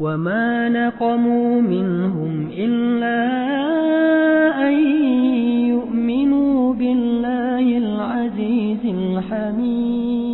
وما نقموا منهم إلا أن يؤمنوا بالله العزيز الحميد